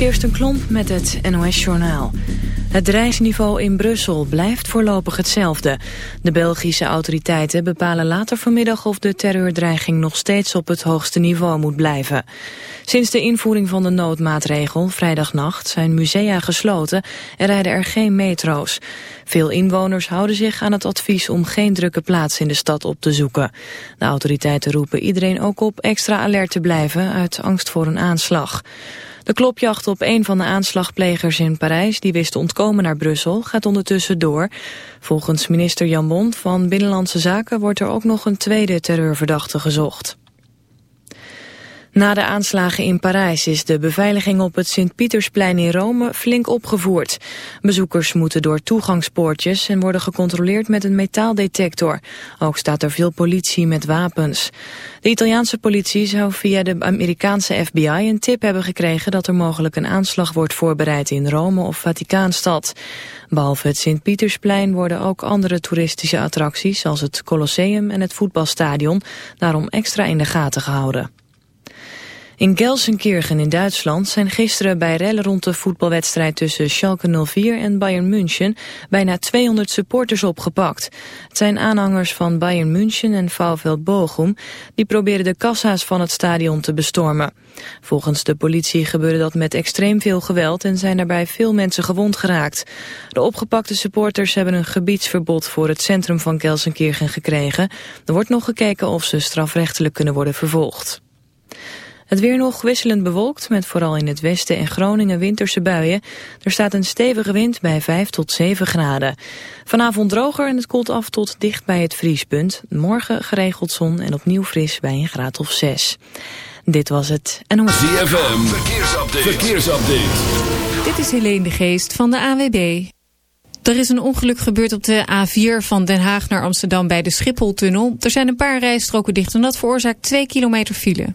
Kirsten Klomp met het NOS-journaal. Het reisniveau in Brussel blijft voorlopig hetzelfde. De Belgische autoriteiten bepalen later vanmiddag of de terreurdreiging nog steeds op het hoogste niveau moet blijven. Sinds de invoering van de noodmaatregel vrijdagnacht zijn musea gesloten en rijden er geen metro's. Veel inwoners houden zich aan het advies om geen drukke plaats in de stad op te zoeken. De autoriteiten roepen iedereen ook op extra alert te blijven uit angst voor een aanslag. De klopjacht op een van de aanslagplegers in Parijs... die wist te ontkomen naar Brussel, gaat ondertussen door. Volgens minister Jan Bond van Binnenlandse Zaken... wordt er ook nog een tweede terreurverdachte gezocht. Na de aanslagen in Parijs is de beveiliging op het Sint-Pietersplein in Rome flink opgevoerd. Bezoekers moeten door toegangspoortjes en worden gecontroleerd met een metaaldetector. Ook staat er veel politie met wapens. De Italiaanse politie zou via de Amerikaanse FBI een tip hebben gekregen dat er mogelijk een aanslag wordt voorbereid in Rome of Vaticaanstad. Behalve het Sint-Pietersplein worden ook andere toeristische attracties zoals het Colosseum en het voetbalstadion daarom extra in de gaten gehouden. In Gelsenkirchen in Duitsland zijn gisteren bij rellen rond de voetbalwedstrijd tussen Schalke 04 en Bayern München bijna 200 supporters opgepakt. Het zijn aanhangers van Bayern München en VfL Bochum die proberen de kassa's van het stadion te bestormen. Volgens de politie gebeurde dat met extreem veel geweld en zijn daarbij veel mensen gewond geraakt. De opgepakte supporters hebben een gebiedsverbod voor het centrum van Gelsenkirchen gekregen. Er wordt nog gekeken of ze strafrechtelijk kunnen worden vervolgd. Het weer nog wisselend bewolkt met vooral in het westen en Groningen winterse buien. Er staat een stevige wind bij 5 tot 7 graden. Vanavond droger en het koelt af tot dicht bij het vriespunt. Morgen geregeld zon en opnieuw fris bij een graad of 6. Dit was het NOS. ZFM, verkeersupdate. verkeersupdate. Dit is Helene de Geest van de AWB. Er is een ongeluk gebeurd op de A4 van Den Haag naar Amsterdam bij de Schipholtunnel. Er zijn een paar rijstroken dicht en dat veroorzaakt 2 kilometer file.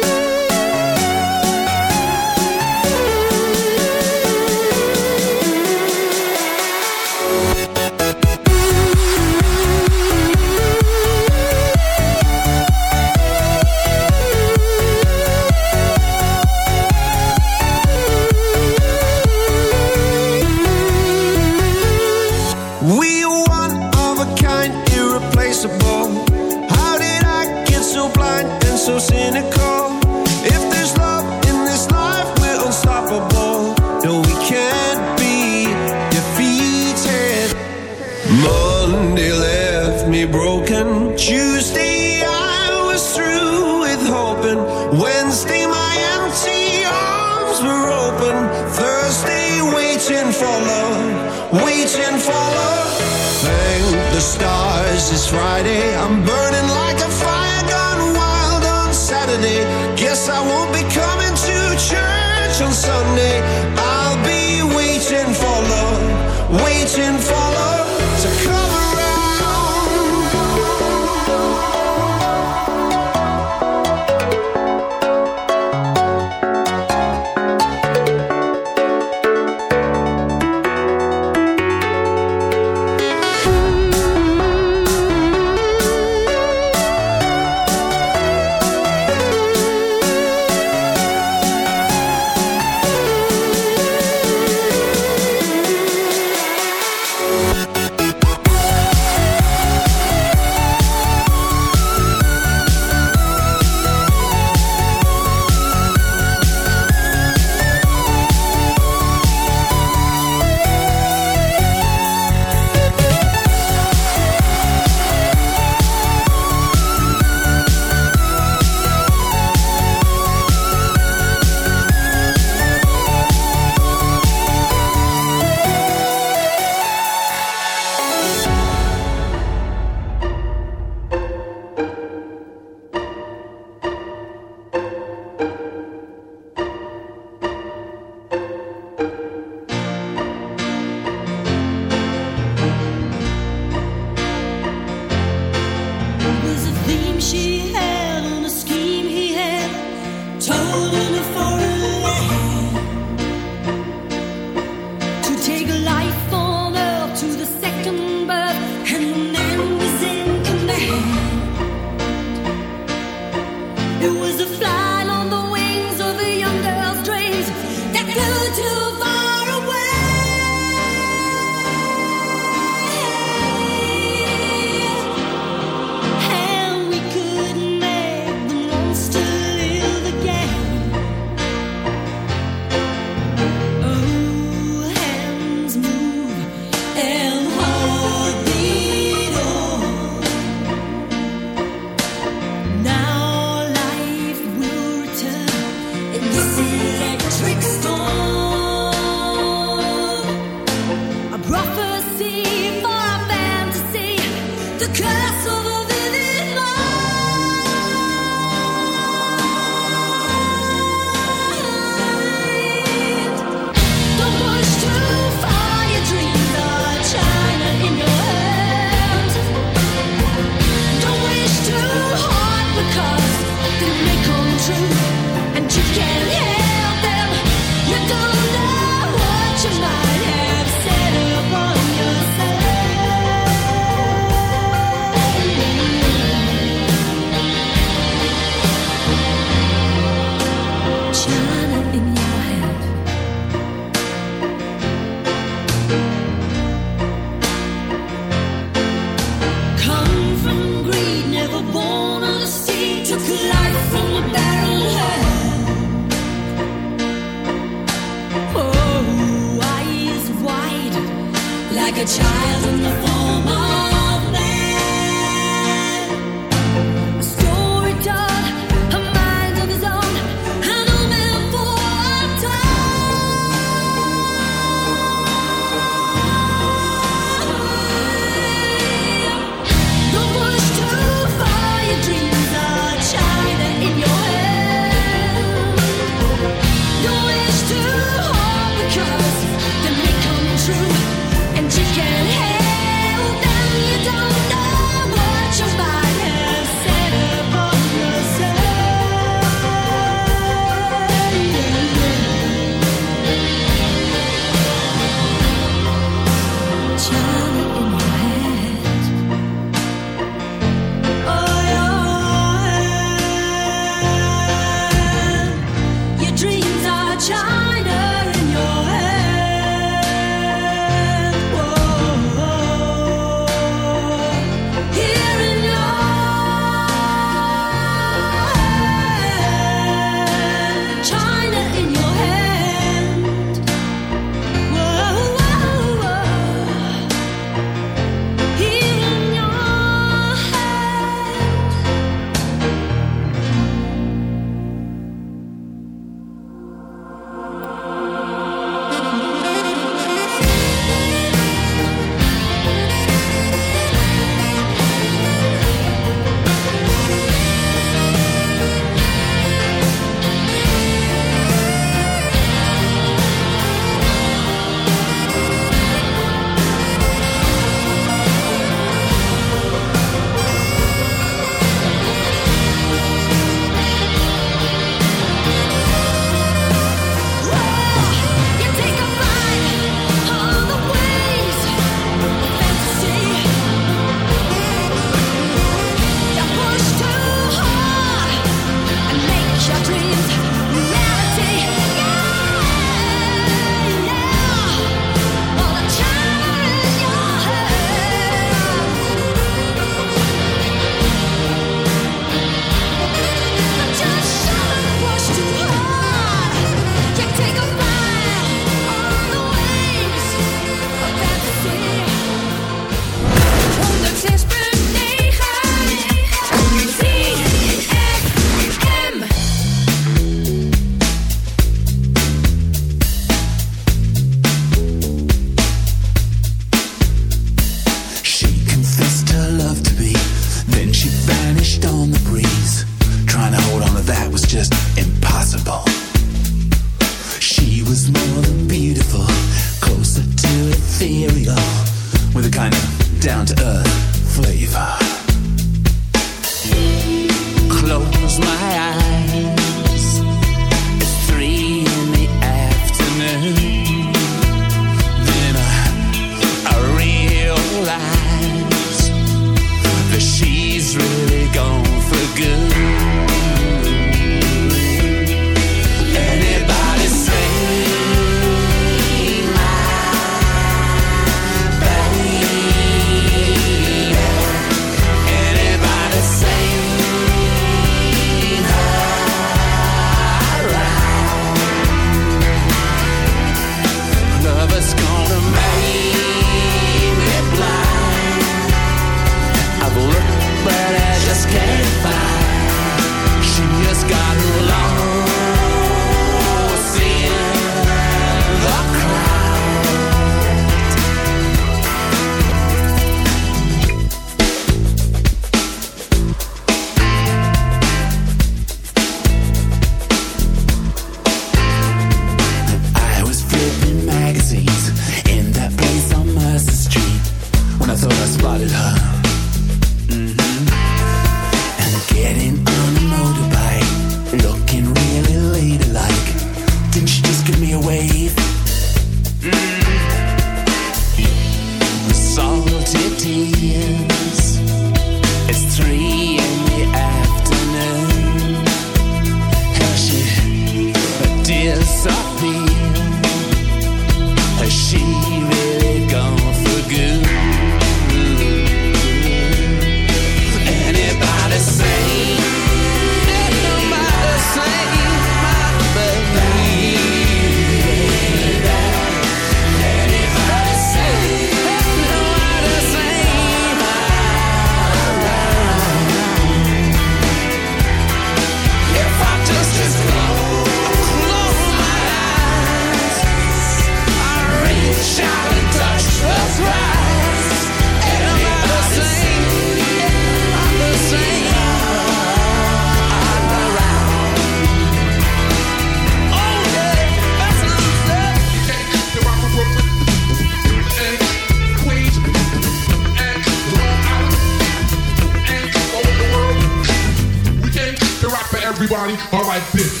like this.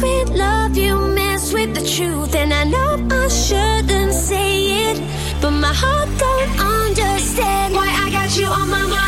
With love you mess with the truth. And i know i shouldn't say it but my heart don't understand why i got you on my mind.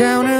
counter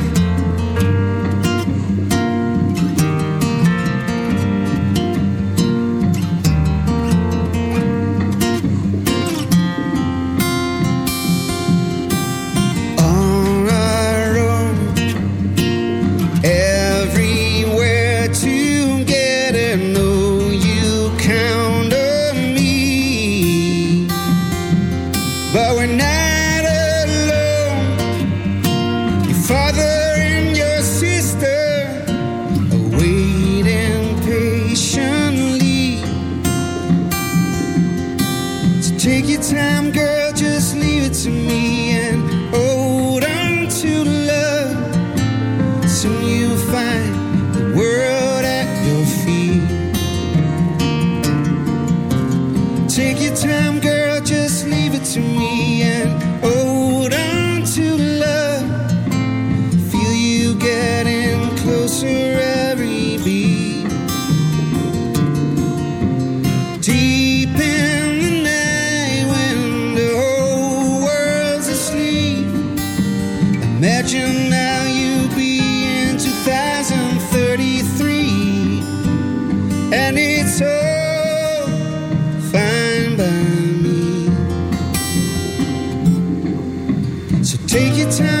Take your time.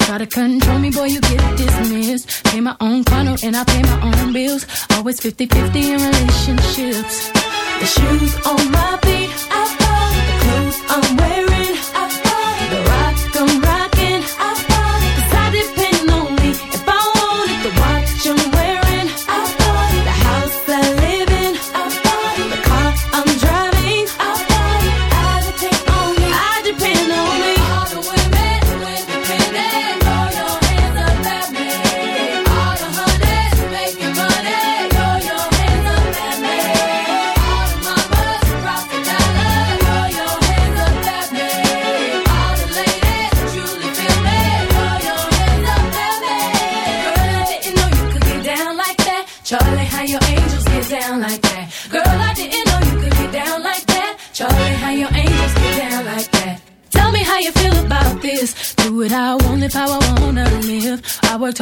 Try to control me, boy, you get dismissed. Pay my own funnel and I pay my own bills. Always 50 50 in relationships. The shoes on my feet, I follow the clothes I'm wearing.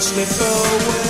slip away.